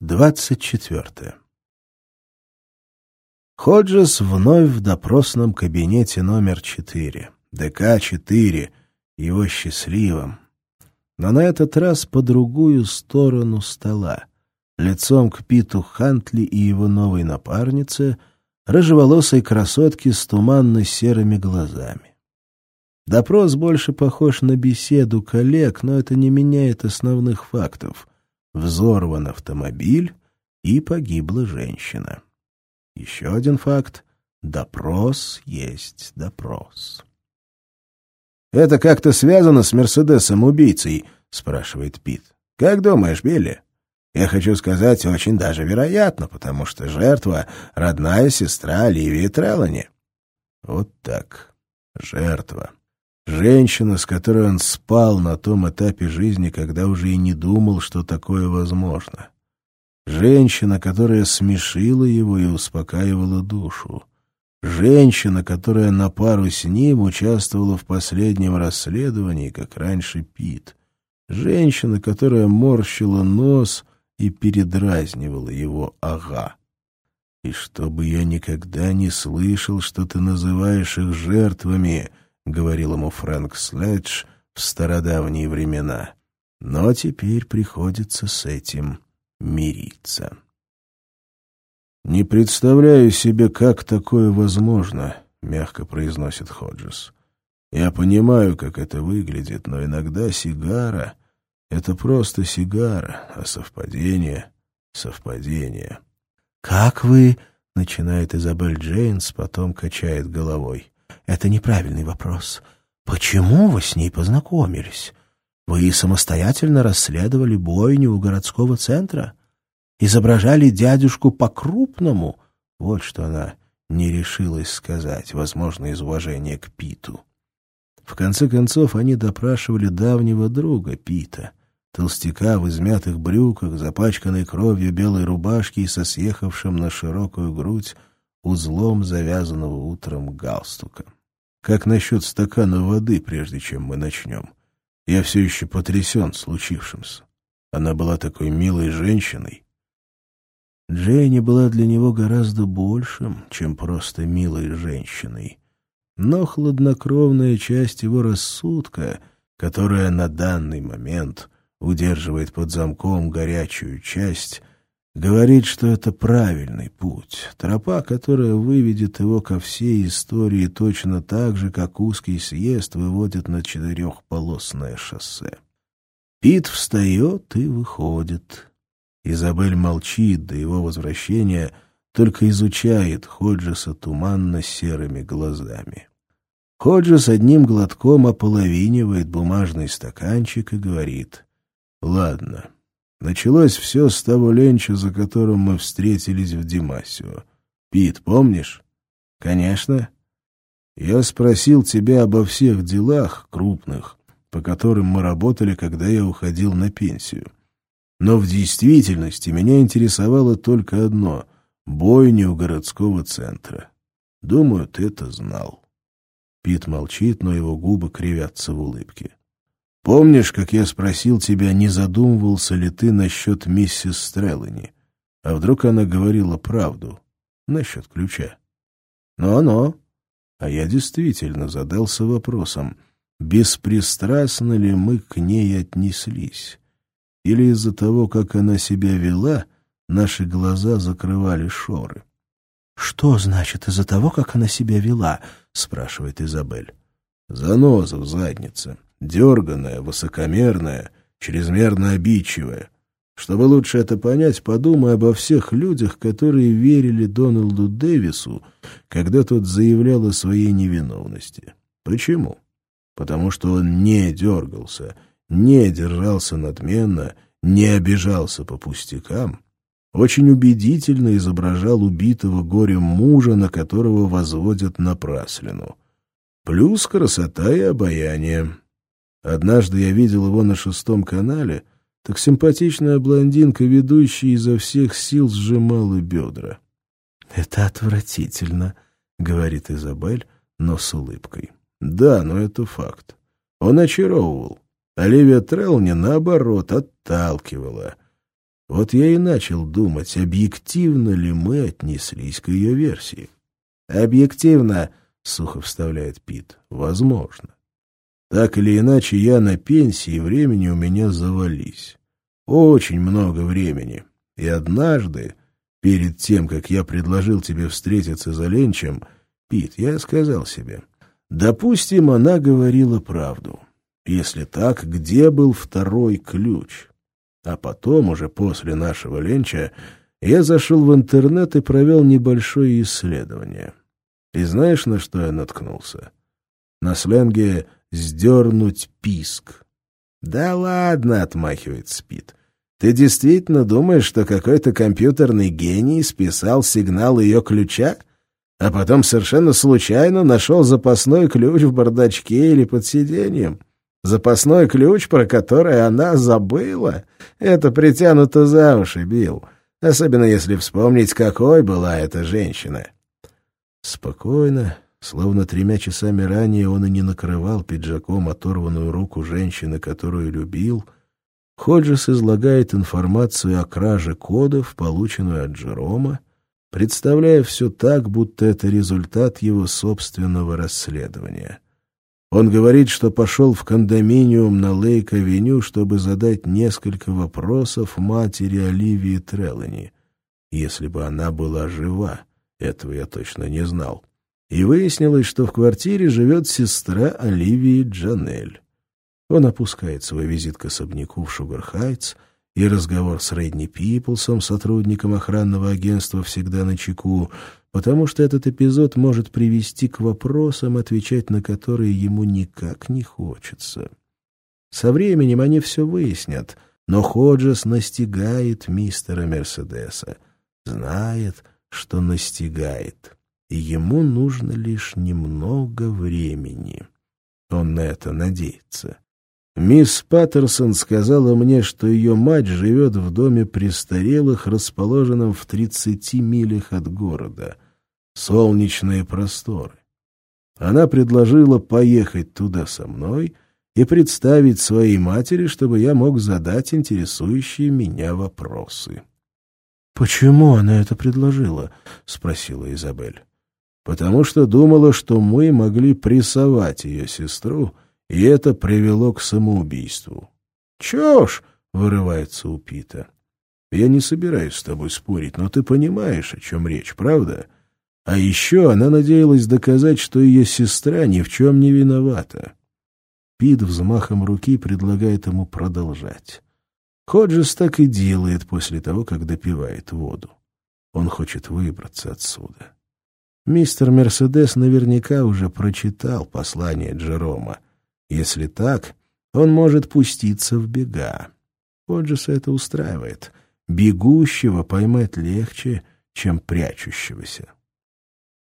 24. Ходжес вновь в допросном кабинете номер 4, ДК-4, его счастливым. Но на этот раз по другую сторону стола, лицом к Питу Хантли и его новой напарнице, рыжеволосой красотке с туманно-серыми глазами. Допрос больше похож на беседу коллег, но это не меняет основных фактов — взорван автомобиль и погибла женщина. Еще один факт — допрос есть допрос. «Это как-то связано с Мерседесом-убийцей?» — спрашивает Пит. «Как думаешь, Билли?» «Я хочу сказать, очень даже вероятно, потому что жертва — родная сестра Оливии Треллани». Вот так. Жертва. Женщина, с которой он спал на том этапе жизни, когда уже и не думал, что такое возможно. Женщина, которая смешила его и успокаивала душу. Женщина, которая на пару с ним участвовала в последнем расследовании, как раньше Пит. Женщина, которая морщила нос и передразнивала его «ага». И чтобы я никогда не слышал, что ты называешь их жертвами —— говорил ему Фрэнк Следж в стародавние времена. Но теперь приходится с этим мириться. «Не представляю себе, как такое возможно», — мягко произносит Ходжес. «Я понимаю, как это выглядит, но иногда сигара — это просто сигара, а совпадение — совпадение». «Как вы...» — начинает Изабель Джейнс, потом качает головой. Это неправильный вопрос. Почему вы с ней познакомились? Вы самостоятельно расследовали бойню у городского центра? Изображали дядюшку по-крупному? Вот что она не решилась сказать, возможно, из уважения к Питу. В конце концов, они допрашивали давнего друга Пита, толстяка в измятых брюках, запачканной кровью белой рубашки и со съехавшим на широкую грудь узлом завязанного утром галстука. Как насчет стакана воды, прежде чем мы начнем? Я все еще потрясен случившимся. Она была такой милой женщиной. Джейни была для него гораздо большим, чем просто милой женщиной. Но хладнокровная часть его рассудка, которая на данный момент удерживает под замком горячую часть, Говорит, что это правильный путь, тропа, которая выведет его ко всей истории точно так же, как узкий съезд выводит на четырехполосное шоссе. Пит встает и выходит. Изабель молчит до его возвращения, только изучает Ходжеса туманно-серыми глазами. Ходжес одним глотком ополовинивает бумажный стаканчик и говорит «Ладно». Началось все с того ленча, за которым мы встретились в Димасио. Пит, помнишь? Конечно. Я спросил тебя обо всех делах крупных, по которым мы работали, когда я уходил на пенсию. Но в действительности меня интересовало только одно — бойня у городского центра. Думаю, ты это знал. Пит молчит, но его губы кривятся в улыбке. Помнишь, как я спросил тебя, не задумывался ли ты насчет миссис Стреллани? А вдруг она говорила правду насчет ключа? Ну-ну. А я действительно задался вопросом, беспристрастно ли мы к ней отнеслись? Или из-за того, как она себя вела, наши глаза закрывали шоры? — Что значит из-за того, как она себя вела? — спрашивает Изабель. — Заноза в заднице дерганная, высокомерная, чрезмерно обидчивая. Чтобы лучше это понять, подумай обо всех людях, которые верили Дональду Дэвису, когда тот заявлял о своей невиновности. Почему? Потому что он не дергался, не держался надменно, не обижался по пустякам, очень убедительно изображал убитого горем мужа, на которого возводят напраслину. Плюс красота и обаяние. Однажды я видел его на шестом канале, так симпатичная блондинка, ведущая изо всех сил, сжимала бедра. — Это отвратительно, — говорит Изабель, но с улыбкой. — Да, но это факт. Он очаровывал. Оливия Трелни, наоборот, отталкивала. Вот я и начал думать, объективно ли мы отнеслись к ее версии. «Объективно», — сухо вставляет Пит, — «возможно. Так или иначе, я на пенсии, времени у меня завались. Очень много времени. И однажды, перед тем, как я предложил тебе встретиться за ленчем, Пит, я сказал себе, допустим, она говорила правду. Если так, где был второй ключ? А потом, уже после нашего ленча, я зашел в интернет и провел небольшое исследование. И знаешь, на что я наткнулся? На сленге «сдернуть писк». «Да ладно», — отмахивает Спит. «Ты действительно думаешь, что какой-то компьютерный гений списал сигнал ее ключа, а потом совершенно случайно нашел запасной ключ в бардачке или под сиденьем?» Запасной ключ, про который она забыла, это притянуто за уши, Билл. Особенно если вспомнить, какой была эта женщина. Спокойно, словно тремя часами ранее он и не накрывал пиджаком оторванную руку женщины, которую любил, Ходжес излагает информацию о краже кодов, полученную от Джерома, представляя все так, будто это результат его собственного расследования — он говорит, что пошел в кондоминиум на Лейк-авеню, чтобы задать несколько вопросов матери Оливии Треллани. Если бы она была жива, этого я точно не знал. И выяснилось, что в квартире живет сестра Оливии Джанель. Он опускает свой визит к особняку в Шугархайтс, и разговор с Редни Пиплсом, сотрудником охранного агентства, всегда на чеку, потому что этот эпизод может привести к вопросам, отвечать на которые ему никак не хочется. Со временем они все выяснят, но Ходжес настигает мистера Мерседеса, знает, что настигает, и ему нужно лишь немного времени. Он на это надеется. Мисс Паттерсон сказала мне, что ее мать живет в доме престарелых, расположенном в тридцати милях от города. Солнечные просторы. Она предложила поехать туда со мной и представить своей матери, чтобы я мог задать интересующие меня вопросы. «Почему она это предложила?» — спросила Изабель. «Потому что думала, что мы могли прессовать ее сестру», и это привело к самоубийству. «Чушь!» — вырывается у Пита. «Я не собираюсь с тобой спорить, но ты понимаешь, о чем речь, правда? А еще она надеялась доказать, что ее сестра ни в чем не виновата». Пит взмахом руки предлагает ему продолжать. Ходжес так и делает после того, как допивает воду. Он хочет выбраться отсюда. Мистер Мерседес наверняка уже прочитал послание Джерома — если так, он может пуститься в бега. Ходжеса это устраивает. Бегущего поймать легче, чем прячущегося.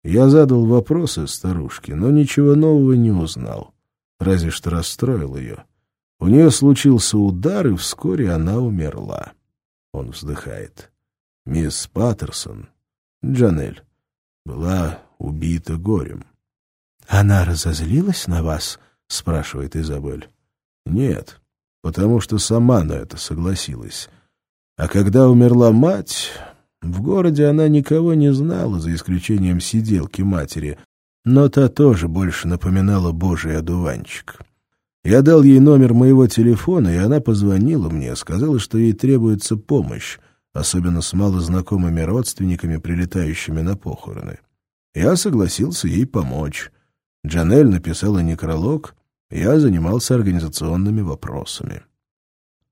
Я задал вопросы старушке, но ничего нового не узнал. Разве что расстроил ее. У нее случился удар, и вскоре она умерла. Он вздыхает. Мисс Паттерсон, Джанель, была убита горем. — Она разозлилась на вас? — спрашивает Изабель. «Нет, потому что сама на это согласилась. А когда умерла мать, в городе она никого не знала, за исключением сиделки матери, но та тоже больше напоминала божий одуванчик. Я дал ей номер моего телефона, и она позвонила мне, сказала, что ей требуется помощь, особенно с малознакомыми родственниками, прилетающими на похороны. Я согласился ей помочь. Джанель написала некролог, я занимался организационными вопросами.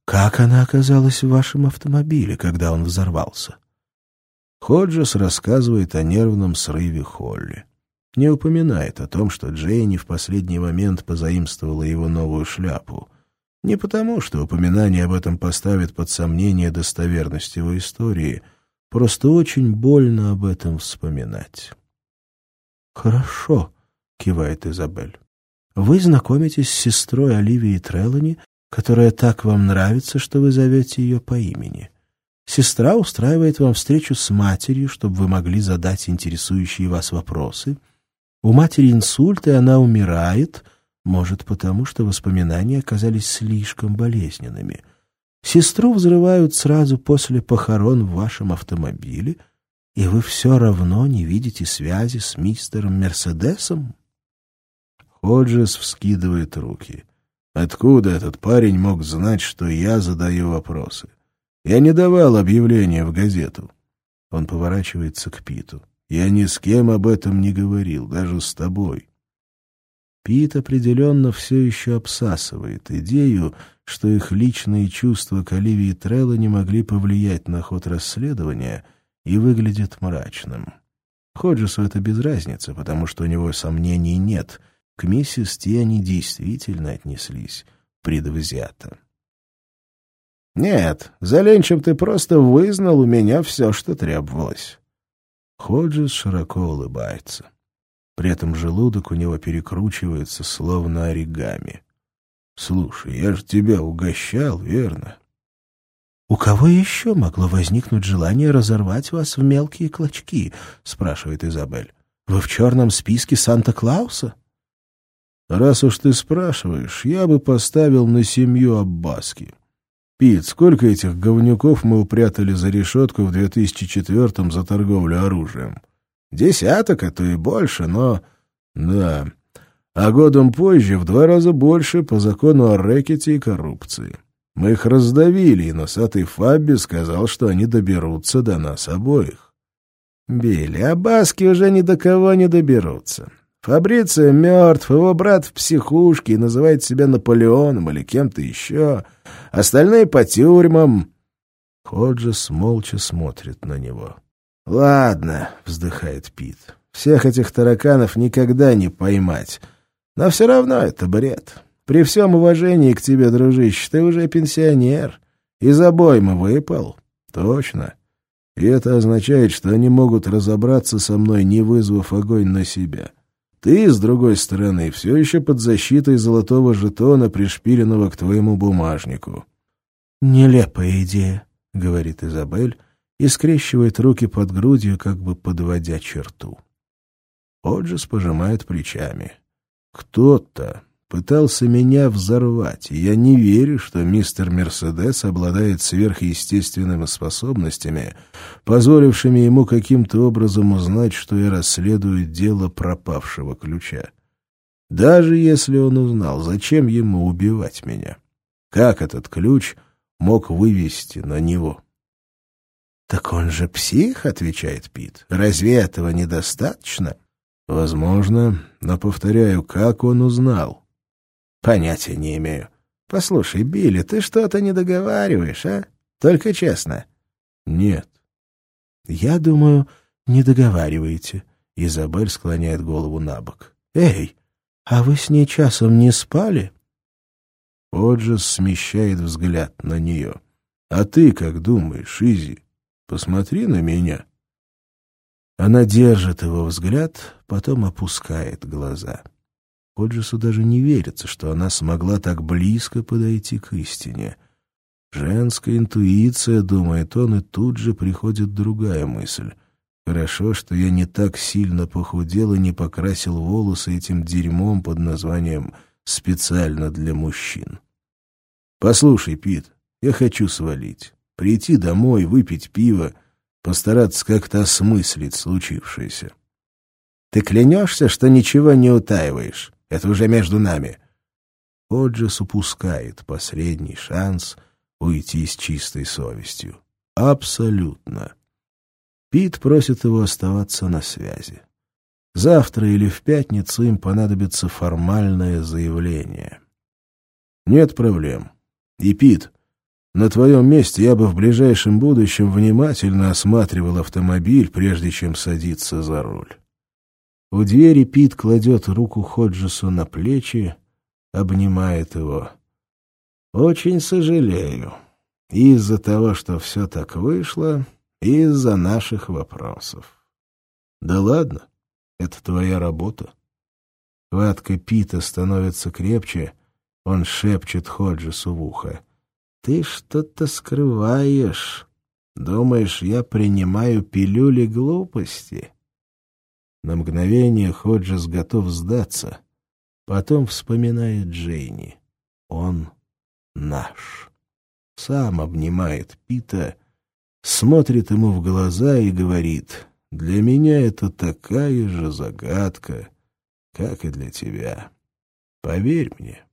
«Как она оказалась в вашем автомобиле, когда он взорвался?» Ходжес рассказывает о нервном срыве Холли. Не упоминает о том, что Джейни в последний момент позаимствовала его новую шляпу. Не потому, что упоминание об этом поставит под сомнение достоверность его истории, просто очень больно об этом вспоминать. «Хорошо», — кивает Изабель. Вы знакомитесь с сестрой Оливии Треллани, которая так вам нравится, что вы зовете ее по имени. Сестра устраивает вам встречу с матерью, чтобы вы могли задать интересующие вас вопросы. У матери инсульт, и она умирает, может, потому что воспоминания оказались слишком болезненными. Сестру взрывают сразу после похорон в вашем автомобиле, и вы все равно не видите связи с мистером Мерседесом? Ходжес вскидывает руки. Откуда этот парень мог знать, что я задаю вопросы? Я не давал объявления в газету. Он поворачивается к Питу. Я ни с кем об этом не говорил, даже с тобой. Пит определенно все еще обсасывает идею, что их личные чувства к Оливии Трелло не могли повлиять на ход расследования и выглядит мрачным. Ходжесу это без разницы, потому что у него сомнений нет. К миссис Ти они действительно отнеслись предвзято. «Нет, за ленчем ты просто вызнал у меня все, что требовалось». Ходжес широко улыбается. При этом желудок у него перекручивается, словно оригами. «Слушай, я же тебя угощал, верно?» «У кого еще могло возникнуть желание разорвать вас в мелкие клочки?» — спрашивает Изабель. «Вы в черном списке Санта-Клауса?» «Раз уж ты спрашиваешь, я бы поставил на семью Аббаски. Пит, сколько этих говнюков мы упрятали за решетку в 2004-м за торговлю оружием? Десяток, а то и больше, но... Да. А годом позже в два раза больше по закону о рэкете и коррупции. Мы их раздавили, и носатый Фабби сказал, что они доберутся до нас обоих. Билли, а Баски уже ни до кого не доберутся. Фабрицио мертв, его брат в психушке и называет себя Наполеоном или кем-то еще. Остальные по тюрьмам. Ходжес молча смотрит на него. «Ладно», — вздыхает Пит, — «всех этих тараканов никогда не поймать. Но все равно это бред. При всем уважении к тебе, дружище, ты уже пенсионер. Из обоймы выпал». «Точно. И это означает, что они могут разобраться со мной, не вызвав огонь на себя». Ты, с другой стороны, все еще под защитой золотого жетона, пришпиленного к твоему бумажнику. — Нелепая идея, — говорит Изабель и скрещивает руки под грудью, как бы подводя черту. Оджис пожимает плечами. — Кто-то пытался меня взорвать, и я не верю, что мистер Мерседес обладает сверхъестественными способностями, позволившими ему каким-то образом узнать, что я расследую дело пропавшего ключа. Даже если он узнал, зачем ему убивать меня? Как этот ключ мог вывести на него? — Так он же псих, — отвечает Пит. — Разве этого недостаточно? — Возможно, но, повторяю, как он узнал? Понятия не имею. Послушай, Билли, ты что-то не договариваешь, а? Только честно. Нет. Я думаю, не договариваете. Изабель склоняет голову на бок. Эй, а вы с ней часом не спали? Оджес смещает взгляд на нее. А ты как думаешь, Изи? Посмотри на меня. Она держит его взгляд, потом опускает глаза. Ходжесу даже не верится, что она смогла так близко подойти к истине. Женская интуиция, думает он, и тут же приходит другая мысль. Хорошо, что я не так сильно похудел и не покрасил волосы этим дерьмом под названием «специально для мужчин». «Послушай, Пит, я хочу свалить, прийти домой, выпить пиво, постараться как-то осмыслить случившееся». «Ты клянешься, что ничего не утаиваешь?» Это уже между нами. Оджес упускает последний шанс уйти с чистой совестью. Абсолютно. Пит просит его оставаться на связи. Завтра или в пятницу им понадобится формальное заявление. Нет проблем. И, Пит, на твоем месте я бы в ближайшем будущем внимательно осматривал автомобиль, прежде чем садиться за руль. У двери Пит кладет руку Ходжесу на плечи, обнимает его. «Очень сожалею. Из-за того, что все так вышло, из-за наших вопросов». «Да ладно, это твоя работа». Хватка Пита становится крепче, он шепчет Ходжесу в ухо. «Ты что-то скрываешь. Думаешь, я принимаю пилюли глупости?» На мгновение Ходжес готов сдаться. Потом вспоминает Джейни. Он наш. сам обнимает Пита, смотрит ему в глаза и говорит, «Для меня это такая же загадка, как и для тебя. Поверь мне».